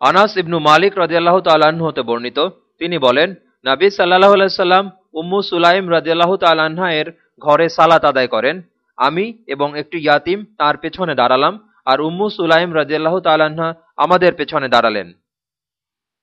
আনাস ইবনু মালিক রাজিয়াল্লাহ তাল্লাহ্ন হতে বর্ণিত। তিনি বলেন, নাবী সাল্লাহ আলাইসাল্লাম উম্মু সুলাইম রাজিয়াল্লাহ তাল্লাহা এর ঘরে সালাত আদায় করেন। আমি এবং একটি ইয়াতিম তার পেছনে দাঁড়ালাম আর উম্মু সুলাইম রাজিয়াল্লাহ তাল্লাহা আমাদের পেছনে দাঁড়ালেন।